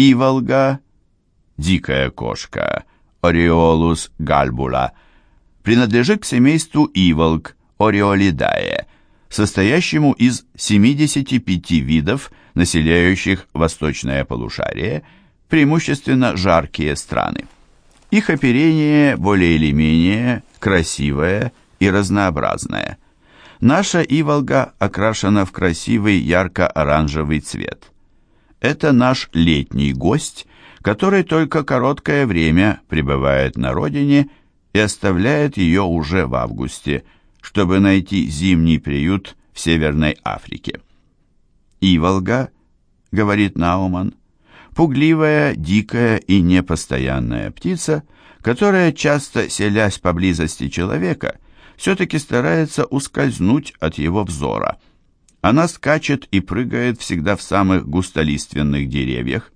Иволга, дикая кошка, Ореолус гальбула, принадлежит к семейству иволг, Ореолидае, состоящему из 75 видов, населяющих восточное полушарие, преимущественно жаркие страны. Их оперение более или менее красивое и разнообразное. Наша иволга окрашена в красивый ярко-оранжевый цвет. Это наш летний гость, который только короткое время пребывает на родине и оставляет ее уже в августе, чтобы найти зимний приют в Северной Африке. «Иволга», — говорит Науман, — «пугливая, дикая и непостоянная птица, которая, часто селясь поблизости человека, все-таки старается ускользнуть от его взора. Она скачет и прыгает всегда в самых густолиственных деревьях,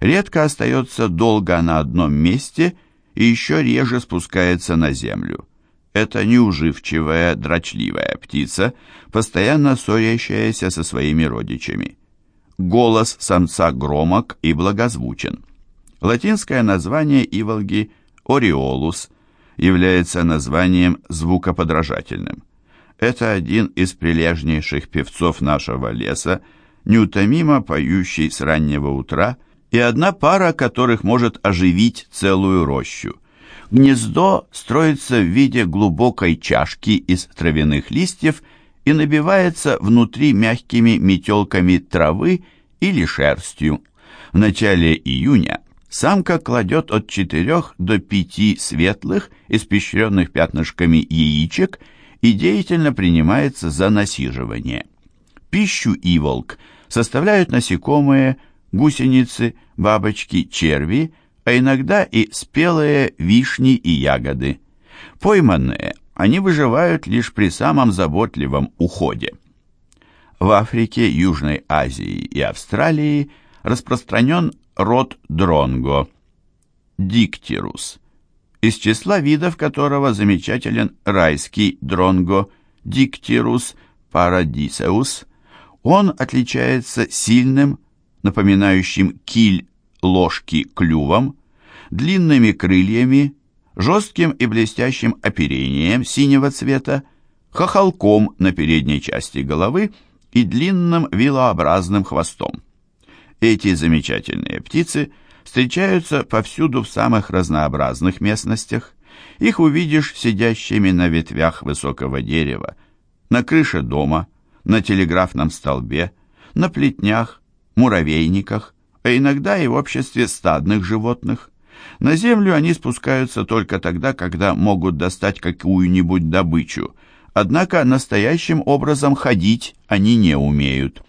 редко остается долго на одном месте и еще реже спускается на землю. Это неуживчивая, дрочливая птица, постоянно ссорящаяся со своими родичами. Голос самца громок и благозвучен. Латинское название иволги «ориолус» является названием звукоподражательным. Это один из прилежнейших певцов нашего леса, неутомимо поющий с раннего утра, и одна пара которых может оживить целую рощу. Гнездо строится в виде глубокой чашки из травяных листьев и набивается внутри мягкими метелками травы или шерстью. В начале июня самка кладет от 4 до 5 светлых, испещренных пятнышками яичек и деятельно принимается за насиживание. Пищу иволк составляют насекомые, гусеницы, бабочки, черви, а иногда и спелые вишни и ягоды. Пойманные они выживают лишь при самом заботливом уходе. В Африке, Южной Азии и Австралии распространен род дронго, диктирус, из числа видов которого замечателен райский дронго, диктирус парадисеус. Он отличается сильным, напоминающим киль ложки клювом, длинными крыльями, жестким и блестящим оперением синего цвета, хохолком на передней части головы и длинным вилообразным хвостом. Эти замечательные птицы встречаются повсюду в самых разнообразных местностях. Их увидишь сидящими на ветвях высокого дерева, на крыше дома, на телеграфном столбе, на плетнях, муравейниках, а иногда и в обществе стадных животных. На землю они спускаются только тогда, когда могут достать какую-нибудь добычу, однако настоящим образом ходить они не умеют.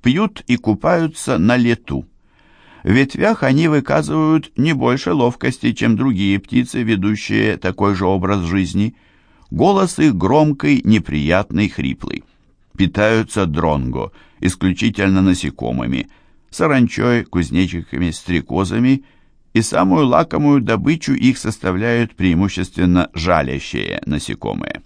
Пьют и купаются на лету. В ветвях они выказывают не больше ловкости, чем другие птицы, ведущие такой же образ жизни. Голос их громкий, неприятный, хриплый. Питаются дронго, исключительно насекомыми – саранчой, кузнечиками, стрекозами, и самую лакомую добычу их составляют преимущественно жалящие насекомые.